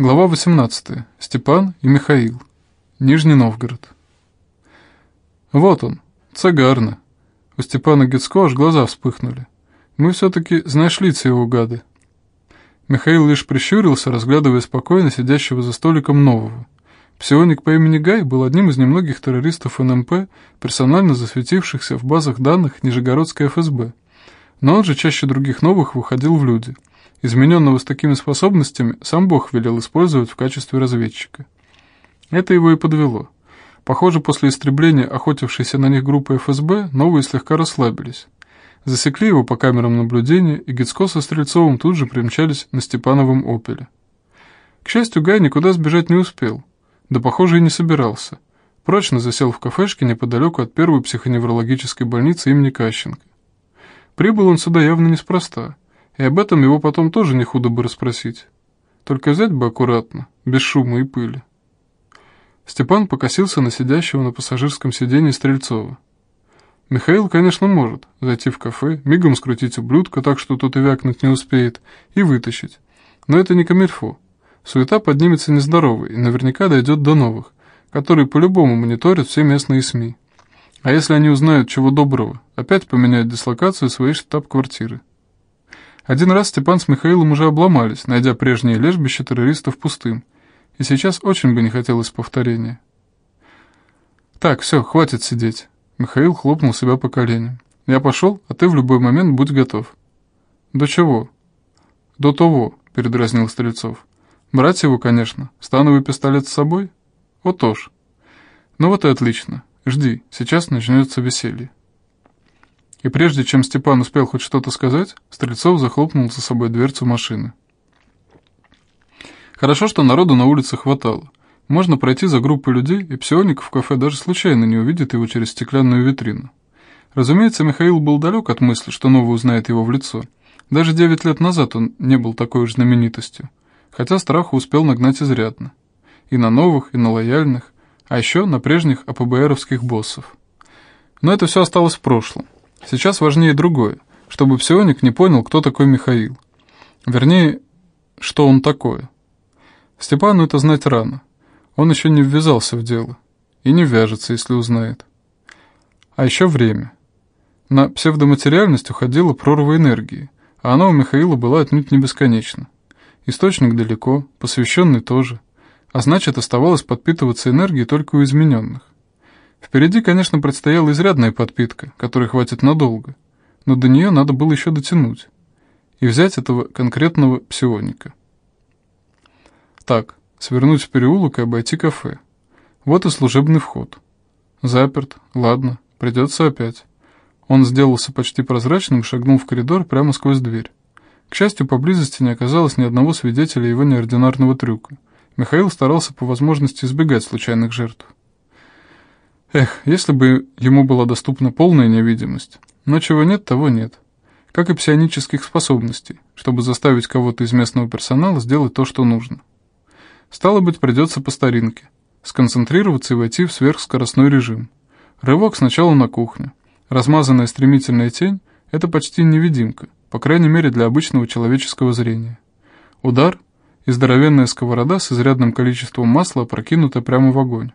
Глава 18. Степан и Михаил. Нижний Новгород. Вот он, цагарно. У Степана Гицко аж глаза вспыхнули. Мы все-таки знаешь лица его гады. Михаил лишь прищурился, разглядывая спокойно сидящего за столиком нового. Псионик по имени Гай был одним из немногих террористов НМП, персонально засветившихся в базах данных Нижегородской ФСБ. Но он же чаще других новых выходил в люди – Измененного с такими способностями сам Бог велел использовать в качестве разведчика. Это его и подвело. Похоже, после истребления охотившейся на них группы ФСБ, новые слегка расслабились. Засекли его по камерам наблюдения, и Гицко со Стрельцовым тут же примчались на Степановом «Опеле». К счастью, Гай никуда сбежать не успел. Да, похоже, и не собирался. Прочно засел в кафешке неподалеку от первой психоневрологической больницы имени Кащенко. Прибыл он сюда явно неспроста. И об этом его потом тоже не худо бы расспросить. Только взять бы аккуратно, без шума и пыли. Степан покосился на сидящего на пассажирском сиденье Стрельцова. Михаил, конечно, может зайти в кафе, мигом скрутить ублюдка так, что тот и вякнуть не успеет, и вытащить. Но это не камильфо. Суета поднимется нездоровой и наверняка дойдет до новых, которые по-любому мониторят все местные СМИ. А если они узнают чего доброго, опять поменяют дислокацию своей штаб-квартиры. Один раз Степан с Михаилом уже обломались, найдя прежнее лежбище террористов пустым, и сейчас очень бы не хотелось повторения. «Так, все, хватит сидеть», — Михаил хлопнул себя по коленям. «Я пошел, а ты в любой момент будь готов». «До чего?» «До того», — передразнил Стрельцов. «Брать его, конечно. Становый пистолет с собой?» «Вот уж». «Ну вот и отлично. Жди, сейчас начнется веселье». И прежде чем Степан успел хоть что-то сказать, Стрельцов захлопнул за собой дверцу машины. Хорошо, что народу на улице хватало. Можно пройти за группой людей, и псионик в кафе даже случайно не увидит его через стеклянную витрину. Разумеется, Михаил был далек от мысли, что новый узнает его в лицо. Даже девять лет назад он не был такой уж знаменитостью, хотя страху успел нагнать изрядно. И на новых, и на лояльных, а еще на прежних АПБРовских боссов. Но это все осталось в прошлом. Сейчас важнее другое, чтобы псионик не понял, кто такой Михаил. Вернее, что он такое. Степану это знать рано. Он еще не ввязался в дело. И не вяжется, если узнает. А еще время. На псевдоматериальность уходила прорва энергии, а она у Михаила была отнюдь не бесконечна. Источник далеко, посвященный тоже, а значит оставалось подпитываться энергией только у измененных. Впереди, конечно, предстояла изрядная подпитка, которой хватит надолго, но до нее надо было еще дотянуть и взять этого конкретного псионика. Так, свернуть в переулок и обойти кафе. Вот и служебный вход. Заперт, ладно, придется опять. Он сделался почти прозрачным и шагнул в коридор прямо сквозь дверь. К счастью, поблизости не оказалось ни одного свидетеля его неординарного трюка. Михаил старался по возможности избегать случайных жертв. Эх, если бы ему была доступна полная невидимость. Но чего нет, того нет. Как и псионических способностей, чтобы заставить кого-то из местного персонала сделать то, что нужно. Стало быть, придется по старинке. Сконцентрироваться и войти в сверхскоростной режим. Рывок сначала на кухню. Размазанная стремительная тень – это почти невидимка, по крайней мере для обычного человеческого зрения. Удар и здоровенная сковорода с изрядным количеством масла опрокинута прямо в огонь.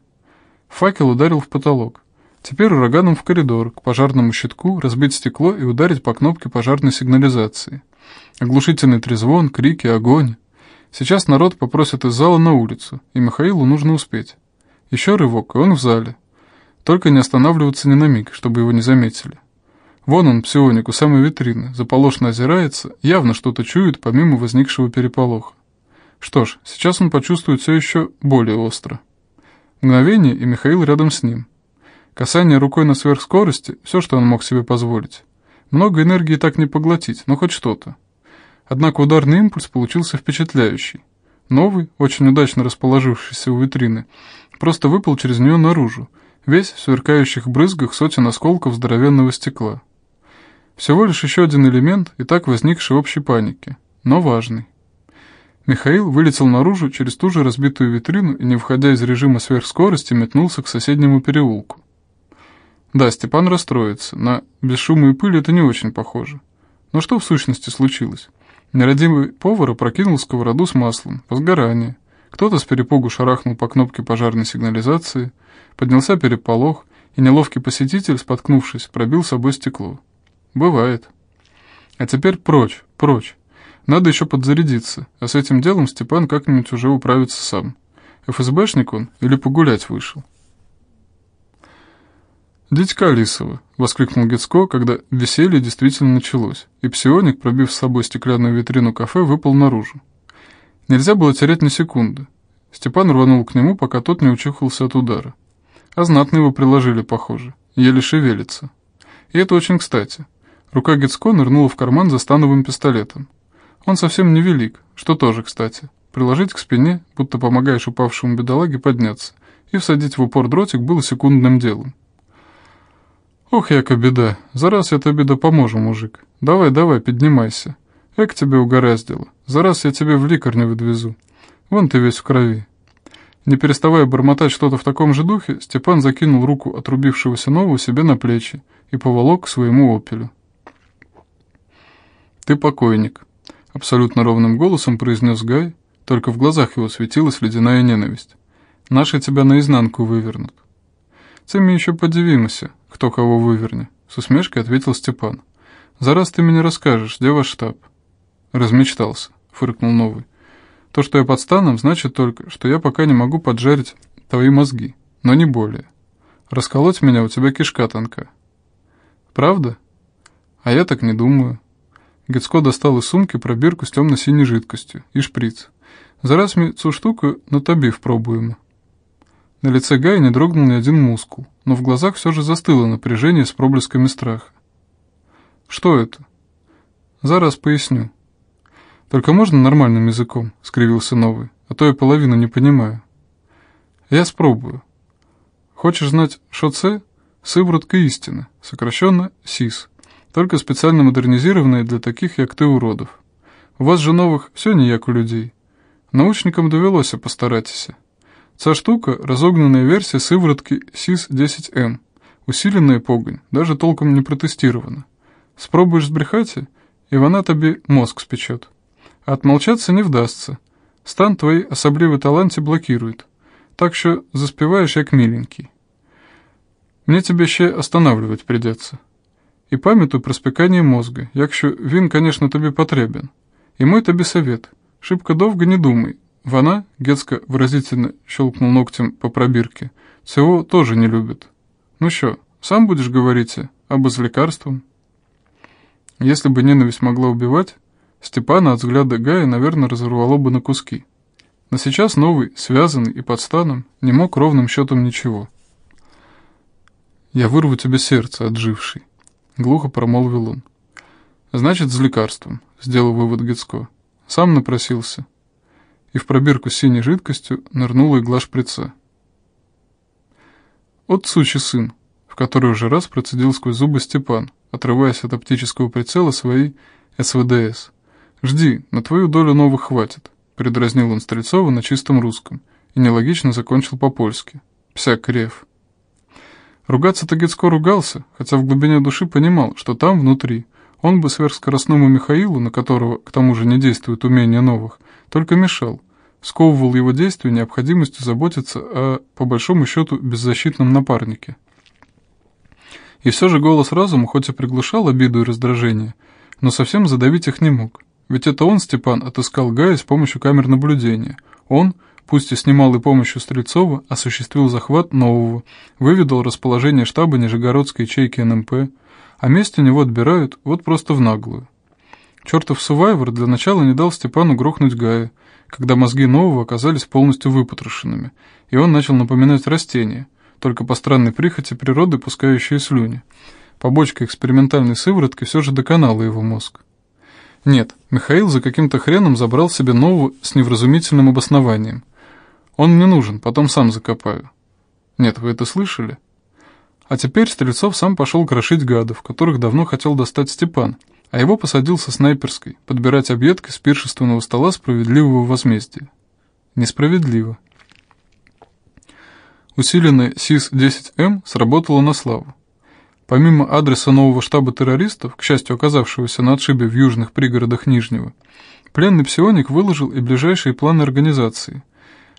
Факел ударил в потолок. Теперь ураганом в коридор, к пожарному щитку, разбить стекло и ударить по кнопке пожарной сигнализации. Оглушительный трезвон, крики, огонь. Сейчас народ попросит из зала на улицу, и Михаилу нужно успеть. Еще рывок, и он в зале. Только не останавливаться ни на миг, чтобы его не заметили. Вон он, псионик, у самой витрины, заполошно озирается, явно что-то чует, помимо возникшего переполоха. Что ж, сейчас он почувствует все еще более остро. Мгновение, и Михаил рядом с ним. Касание рукой на сверхскорости – все, что он мог себе позволить. Много энергии так не поглотить, но хоть что-то. Однако ударный импульс получился впечатляющий. Новый, очень удачно расположившийся у витрины, просто выпал через нее наружу, весь в сверкающих брызгах сотен осколков здоровенного стекла. Всего лишь еще один элемент и так возникшей общей паники, но важный. Михаил вылетел наружу через ту же разбитую витрину и, не входя из режима сверхскорости, метнулся к соседнему переулку. Да, Степан расстроится, на без шума и пыли это не очень похоже. Но что в сущности случилось? Нерадимый повар опрокинул сковороду с маслом, по сгоранию, Кто-то с перепугу шарахнул по кнопке пожарной сигнализации, поднялся переполох, и неловкий посетитель, споткнувшись, пробил собой стекло. Бывает. А теперь прочь, прочь. Надо еще подзарядиться, а с этим делом Степан как-нибудь уже управится сам. ФСБшник он или погулять вышел? «Дитька Лисова!» — воскликнул Гецко, когда веселье действительно началось, и псионик, пробив с собой стеклянную витрину кафе, выпал наружу. Нельзя было терять ни секунды. Степан рванул к нему, пока тот не учухался от удара. А знатно его приложили, похоже, еле шевелится. И это очень кстати. Рука Гецко нырнула в карман за становым пистолетом. Он совсем невелик, что тоже кстати. Приложить к спине, будто помогаешь упавшему бедолаге подняться, и всадить в упор дротик было секундным делом. «Ох, яка беда, зараз я тебе допоможу, мужик. Давай, давай, поднимайся. Эк тебе угораздило. Зараз я тебе в ликарню выдвезу. Вон ты весь в крови». Не переставая бормотать что-то в таком же духе, Степан закинул руку отрубившегося нового себе на плечи и поволок к своему опелю. «Ты покойник», — абсолютно ровным голосом произнес Гай, только в глазах его светилась ледяная ненависть. «Наши тебя наизнанку вывернут». «Це ми еще подивимся, кто кого выверни», — с усмешкой ответил Степан. «Зараз ты мне расскажешь, где ваш штаб?» «Размечтался», — фыркнул новый. «То, что я под станом, значит только, что я пока не могу поджарить твои мозги, но не более. Расколоть меня у тебя кишка тонка». «Правда?» «А я так не думаю». Гецко достал из сумки пробирку с темно-синей жидкостью и шприц. «Зараз ми цю штуку на тобі впробуємо». На лице Гая не дрогнул ни один мускул, но в глазах все же застыло напряжение с проблесками страха. «Что это?» «Зараз поясню». «Только можно нормальным языком?» — скривился новый, «а то я половину не понимаю». «Я спробую. Хочешь знать, что це?» «Сыворотка истины», сокращенно СИС, только специально модернизированная для таких, як ты, уродов. У вас же новых все не як у людей. Научникам довелося постаратися. Ця штука – разогнанная версия сыворотки СИС-10М, усиленная погонь, даже толком не протестирована. Спробуешь збрехать, и вона тобі мозг спечет. А отмолчаться не вдастся. Стан твои особливі таланти блокирует. Так что заспеваешь як миленький. Мне тебе ще останавливать придется І пам'ятуй про спікання мозга, якщо він, конечно, тобі потребен. І мой тобі совет. Шибко довго не думай, Вона, Гецко выразительно щелкнул ногтем по пробирке, всего тоже не любит. Ну что, сам будешь говорить об из лекарством? Если бы ненависть могла убивать, Степана от взгляда Гая, наверное, разорвало бы на куски. Но сейчас новый, связанный и под станом, не мог ровным счетом ничего. «Я вырву тебе сердце, отживший», — глухо промолвил он. «Значит, с лекарством», — сделал вывод Гецко. «Сам напросился» и в пробирку с синей жидкостью нырнула игла шприца. «От сучий сын», в который уже раз процедил сквозь зубы Степан, отрываясь от оптического прицела своей СВДС. «Жди, на твою долю новых хватит», — предразнил он Стрельцова на чистом русском и нелогично закончил по-польски. «Псяк рев». Ругаться-то Гецко ругался, хотя в глубине души понимал, что там, внутри, он бы сверхскоростному Михаилу, на которого к тому же не действует умение новых, только мешал, сковывал его действия необходимостью заботиться о, по большому счету, беззащитном напарнике. И все же голос разума хоть и приглушал обиду и раздражение, но совсем задавить их не мог. Ведь это он, Степан, отыскал Гая с помощью камер наблюдения. Он, пусть и с немалой помощью Стрельцова, осуществил захват нового, выведал расположение штаба Нижегородской ячейки НМП, а место него отбирают вот просто в наглую. Чертов Сувайвер для начала не дал Степану грохнуть Гая, когда мозги нового оказались полностью выпотрошенными, и он начал напоминать растение, только по странной прихоти природы пускающие слюни. Побочка экспериментальной сыворотки все же доконала его мозг. Нет, Михаил за каким-то хреном забрал себе нового с невразумительным обоснованием. Он мне нужен, потом сам закопаю. Нет, вы это слышали? А теперь Стрельцов сам пошел крошить гадов, которых давно хотел достать Степан — а его посадил со снайперской подбирать объедки с пиршественного стола справедливого возмездия. Несправедливо. Усиленная СИС-10М сработала на славу. Помимо адреса нового штаба террористов, к счастью оказавшегося на отшибе в южных пригородах Нижнего, пленный псионик выложил и ближайшие планы организации.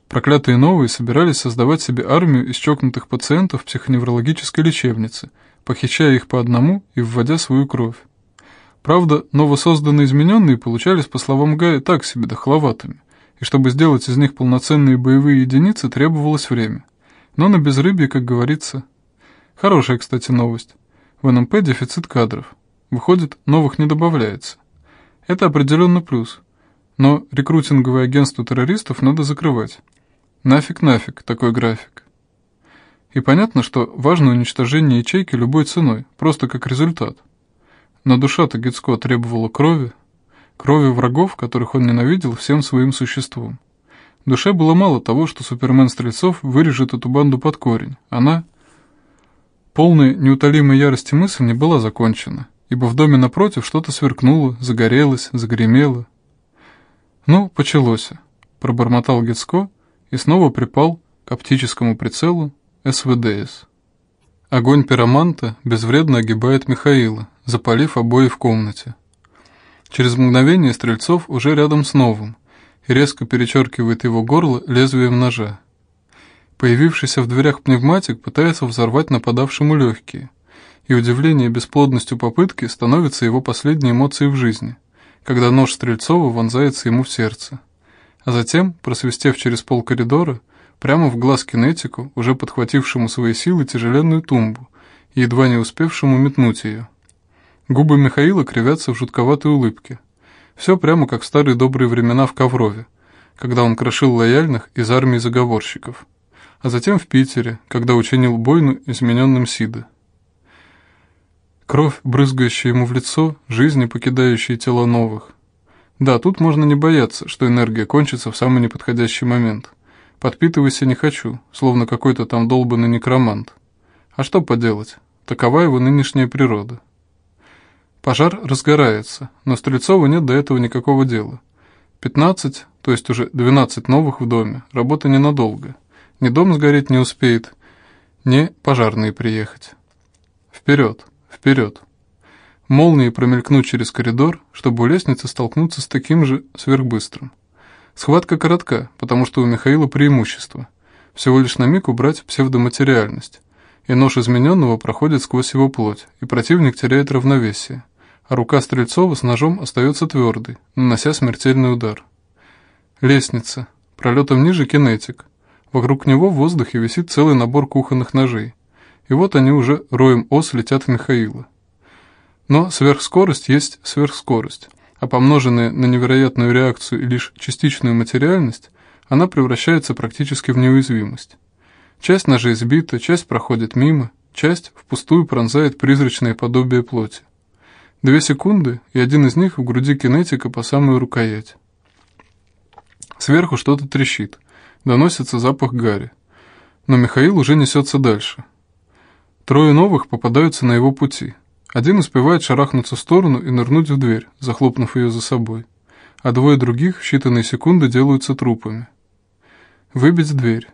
Проклятые новые собирались создавать себе армию из чокнутых пациентов психоневрологической лечебницы, похищая их по одному и вводя свою кровь. Правда, новосозданные измененные получались, по словам Гая, так себе дохловатыми, и чтобы сделать из них полноценные боевые единицы, требовалось время. Но на безрыбье, как говорится. Хорошая, кстати, новость. В НМП дефицит кадров. Выходит, новых не добавляется. Это определенно плюс. Но рекрутинговое агентство террористов надо закрывать. Нафиг, нафиг, такой график. И понятно, что важно уничтожение ячейки любой ценой, просто как результат. Но душа-то Гицко требовала крови, крови врагов, которых он ненавидел всем своим существом. Душе было мало того, что Супермен Стрельцов вырежет эту банду под корень. Она, полная неутолимой ярости мысль, не была закончена, ибо в доме напротив что-то сверкнуло, загорелось, загремело. «Ну, почалось», — пробормотал Гицко и снова припал к оптическому прицелу СВДС. Огонь пироманта безвредно огибает Михаила, запалив обои в комнате. Через мгновение Стрельцов уже рядом с новым и резко перечеркивает его горло лезвием ножа. Появившийся в дверях пневматик пытается взорвать нападавшему легкие, и удивление бесплодностью попытки становится его последней эмоцией в жизни, когда нож Стрельцова вонзается ему в сердце. А затем, просвистев через пол коридора, прямо в глаз кинетику, уже подхватившему свои силы тяжеленную тумбу и едва не успевшему метнуть ее. Губы Михаила кривятся в жутковатой улыбке. Все прямо как в старые добрые времена в Коврове, когда он крошил лояльных из армии заговорщиков. А затем в Питере, когда учинил бойну измененным Сида. Кровь, брызгающая ему в лицо, жизни, покидающие тела новых. Да, тут можно не бояться, что энергия кончится в самый неподходящий момент. Подпитывайся не хочу, словно какой-то там долбанный некромант. А что поделать, такова его нынешняя природа. Пожар разгорается, но Стрельцову нет до этого никакого дела. 15, то есть уже 12 новых в доме, работа ненадолго. Ни дом сгореть не успеет, ни пожарные приехать. Вперед, вперед. Молнии промелькнут через коридор, чтобы у лестницы столкнуться с таким же сверхбыстрым. Схватка коротка, потому что у Михаила преимущество. Всего лишь на миг убрать псевдоматериальность. И нож измененного проходит сквозь его плоть, и противник теряет равновесие а рука Стрельцова с ножом остается твердой, нанося смертельный удар. Лестница. Пролетом ниже кинетик. Вокруг него в воздухе висит целый набор кухонных ножей. И вот они уже роем ос летят в Михаила. Но сверхскорость есть сверхскорость, а помноженная на невероятную реакцию и лишь частичную материальность, она превращается практически в неуязвимость. Часть ножей сбита, часть проходит мимо, часть впустую пронзает призрачное подобие плоти. Две секунды, и один из них в груди кинетика по самую рукоять. Сверху что-то трещит, доносится запах гари. Но Михаил уже несется дальше. Трое новых попадаются на его пути. Один успевает шарахнуться в сторону и нырнуть в дверь, захлопнув ее за собой. А двое других в считанные секунды делаются трупами. Выбить дверь.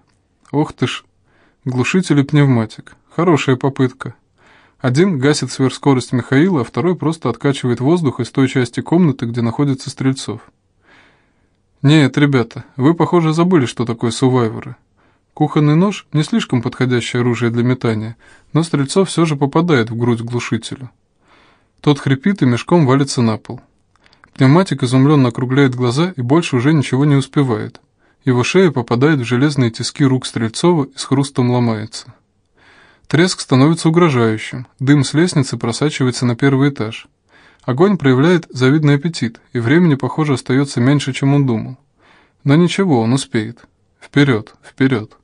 Ох ты ж, глушитель и пневматик. Хорошая попытка. Один гасит сверхскорость Михаила, а второй просто откачивает воздух из той части комнаты, где находится Стрельцов. «Нет, ребята, вы, похоже, забыли, что такое сувайверы. Кухонный нож – не слишком подходящее оружие для метания, но Стрельцов все же попадает в грудь глушителю. Тот хрипит и мешком валится на пол. Пневматик изумленно округляет глаза и больше уже ничего не успевает. Его шея попадает в железные тиски рук Стрельцова и с хрустом ломается. Треск становится угрожающим, дым с лестницы просачивается на первый этаж. Огонь проявляет завидный аппетит, и времени, похоже, остается меньше, чем он думал. Но ничего, он успеет. Вперед, вперед.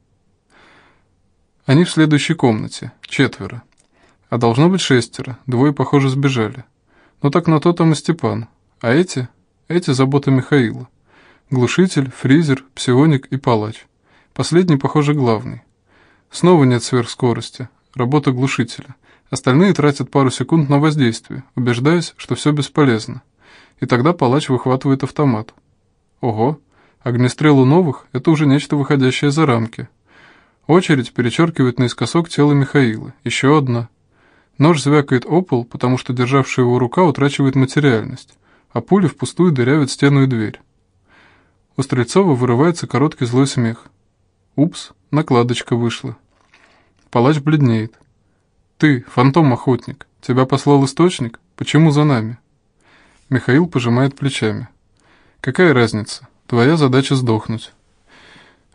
Они в следующей комнате, четверо. А должно быть шестеро, двое, похоже, сбежали. Но так на то там и Степан. А эти? Эти забота Михаила. Глушитель, фризер, псионик и палач. Последний, похоже, главный. Снова нет сверхскорости, работа глушителя. Остальные тратят пару секунд на воздействие, убеждаясь, что все бесполезно. И тогда палач выхватывает автомат. Ого, огнестрел у новых – это уже нечто выходящее за рамки. Очередь перечеркивает наискосок тело Михаила. Еще одна. Нож звякает о пол, потому что державшая его рука утрачивает материальность, а пули впустую дырявят стену и дверь. У Стрельцова вырывается короткий злой смех. Упс, накладочка вышла. Палач бледнеет. «Ты, фантом-охотник, тебя послал источник? Почему за нами?» Михаил пожимает плечами. «Какая разница? Твоя задача сдохнуть».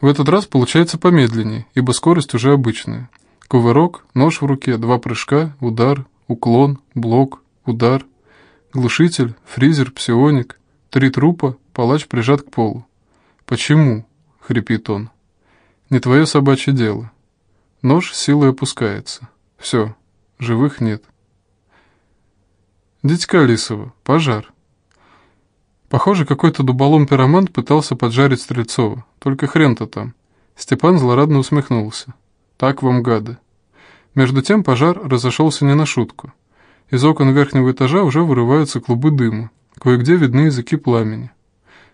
В этот раз получается помедленнее, ибо скорость уже обычная. Кувырок, нож в руке, два прыжка, удар, уклон, блок, удар. Глушитель, фризер, псионик, три трупа, палач прижат к полу. «Почему?» — хрипит он. «Не твое собачье дело». Нож силой опускается. Все, живых нет. Дитька Лисова, пожар. Похоже, какой-то дуболом-пиромант пытался поджарить Стрельцова. Только хрен-то там. Степан злорадно усмехнулся. Так вам гады. Между тем пожар разошелся не на шутку. Из окон верхнего этажа уже вырываются клубы дыма. Кое-где видны языки пламени.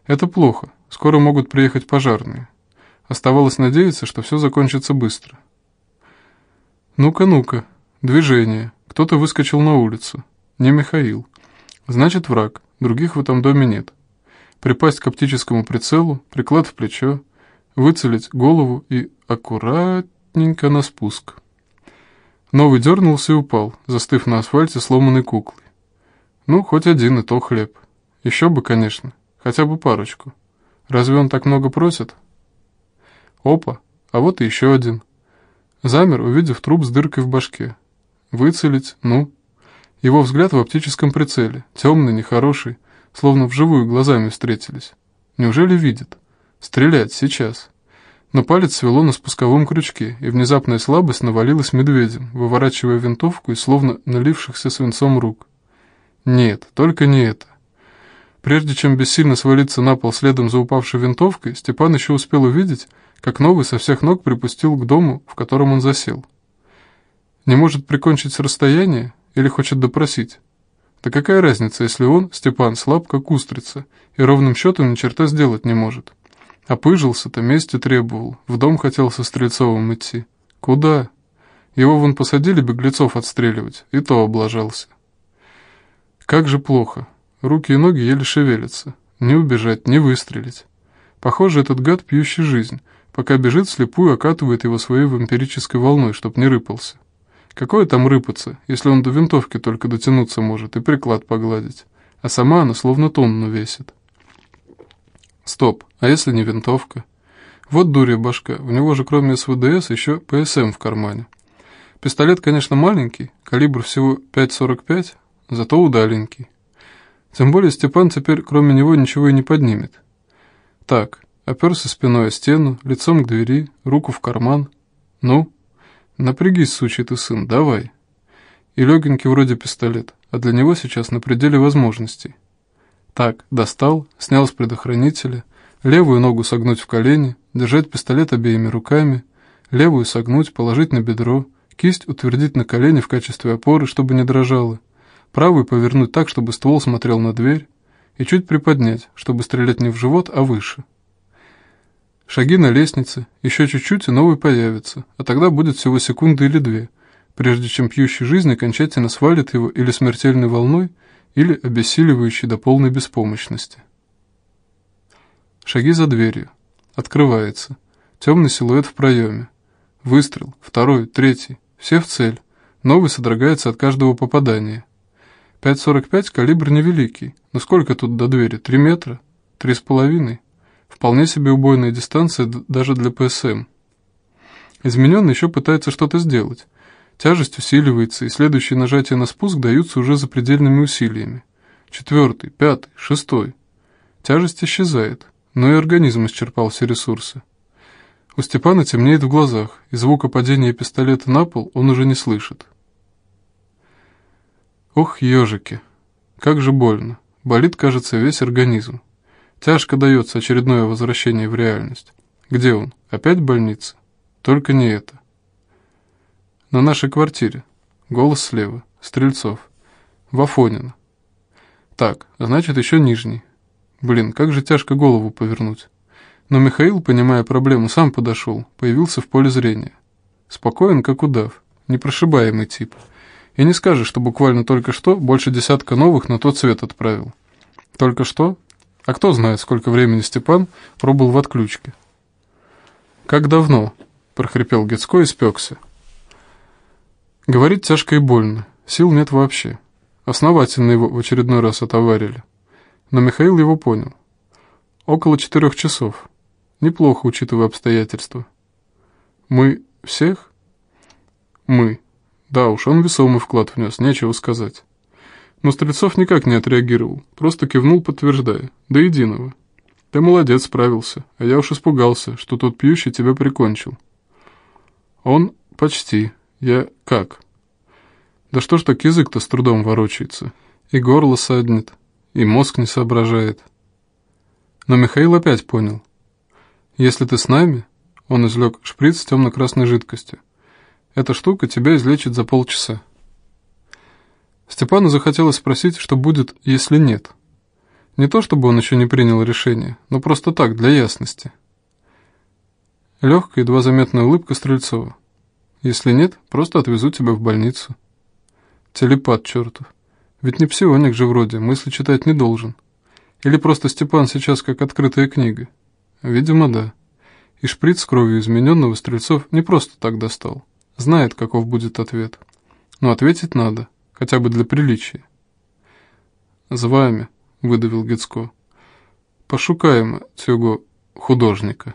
Это плохо. Скоро могут приехать пожарные. Оставалось надеяться, что все закончится быстро. «Ну-ка, ну-ка. Движение. Кто-то выскочил на улицу. Не Михаил. Значит, враг. Других в этом доме нет. Припасть к оптическому прицелу, приклад в плечо, выцелить голову и аккуратненько на спуск». Новый дернулся и упал, застыв на асфальте сломанной куклой. Ну, хоть один и то хлеб. Еще бы, конечно. Хотя бы парочку. Разве он так много просит? Опа, а вот и еще один. Замер, увидев труп с дыркой в башке. Выцелить, ну. Его взгляд в оптическом прицеле, темный, нехороший, словно вживую глазами встретились. Неужели видит? Стрелять, сейчас. Но палец свело на спусковом крючке, и внезапная слабость навалилась медведем, выворачивая винтовку из словно налившихся свинцом рук. Нет, только не это. Прежде чем бессильно свалиться на пол следом за упавшей винтовкой, Степан еще успел увидеть, как новый со всех ног припустил к дому, в котором он засел. Не может прикончить с расстояния или хочет допросить? Да какая разница, если он, Степан, слаб, как устрица, и ровным счетом ни черта сделать не может? Опыжился-то, мести требовал, в дом хотел со Стрельцовым идти. Куда? Его вон посадили беглецов отстреливать, и то облажался. Как же плохо. Руки и ноги еле шевелятся. Не убежать, не выстрелить. Похоже, этот гад пьющий жизнь, Пока бежит, слепую окатывает его своей вампирической волной, чтоб не рыпался. Какое там рыпаться, если он до винтовки только дотянуться может и приклад погладить, а сама она словно тонну весит. Стоп, а если не винтовка? Вот дурья башка, у него же кроме СВДС еще ПСМ в кармане. Пистолет, конечно, маленький, калибр всего 5,45, зато удаленький. Тем более Степан теперь кроме него ничего и не поднимет. Так, оперся спиной о стену, лицом к двери, руку в карман. «Ну, напрягись, сучий ты сын, давай». И легенький вроде пистолет, а для него сейчас на пределе возможностей. Так, достал, снял с предохранителя, левую ногу согнуть в колени, держать пистолет обеими руками, левую согнуть, положить на бедро, кисть утвердить на колени в качестве опоры, чтобы не дрожало, правую повернуть так, чтобы ствол смотрел на дверь, и чуть приподнять, чтобы стрелять не в живот, а выше. Шаги на лестнице, еще чуть-чуть и новый появится, а тогда будет всего секунда или две, прежде чем пьющий жизнь окончательно свалит его или смертельной волной, или обессиливающей до полной беспомощности. Шаги за дверью. Открывается. Темный силуэт в проеме. Выстрел. Второй, третий. Все в цель. Новый содрогается от каждого попадания. 5.45 калибр невеликий. Но сколько тут до двери? Три метра? Три с половиной? Вполне себе убойная дистанция даже для ПСМ. Измененный еще пытается что-то сделать. Тяжесть усиливается, и следующие нажатия на спуск даются уже запредельными усилиями. Четвертый, пятый, шестой. Тяжесть исчезает, но и организм исчерпал все ресурсы. У Степана темнеет в глазах, и звука падения пистолета на пол он уже не слышит. Ох, ежики, как же больно. Болит, кажется, весь организм. Тяжко дается очередное возвращение в реальность. Где он? Опять в больнице? Только не это. На нашей квартире. Голос слева. Стрельцов. Вафонина. Так, значит, еще нижний. Блин, как же тяжко голову повернуть. Но Михаил, понимая проблему, сам подошел, появился в поле зрения. Спокоен, как удав. Непрошибаемый тип. И не скажешь, что буквально только что больше десятка новых на тот свет отправил. Только что а кто знает, сколько времени Степан пробыл в отключке. «Как давно?» — прохрипел Гецко и спекся. Говорит тяжко и больно, сил нет вообще. Основательно его в очередной раз отоварили. Но Михаил его понял. Около четырех часов. Неплохо, учитывая обстоятельства. Мы всех? Мы. Да уж, он весомый вклад внес, нечего сказать. Но Стрельцов никак не отреагировал, просто кивнул, подтверждая. До единого. Ты молодец, справился, а я уж испугался, что тот пьющий тебя прикончил. Он почти. Я как? Да что ж так язык-то с трудом ворочается? И горло саднет, и мозг не соображает. Но Михаил опять понял. Если ты с нами, он извлек шприц с темно-красной жидкостью. Эта штука тебя излечит за полчаса. Степану захотелось спросить, что будет, если нет. Не то, чтобы он еще не принял решение, но просто так, для ясности. Легкая, едва заметная улыбка Стрельцова. Если нет, просто отвезу тебя в больницу. Телепат чертов. Ведь не псионик же вроде, мысли читать не должен. Или просто Степан сейчас как открытая книга? Видимо, да. И шприц с кровью измененного Стрельцов не просто так достал. Знает, каков будет ответ. Но ответить надо, хотя бы для приличия. «З вами», — выдавил Гицко. «Пошукаємо цього художника».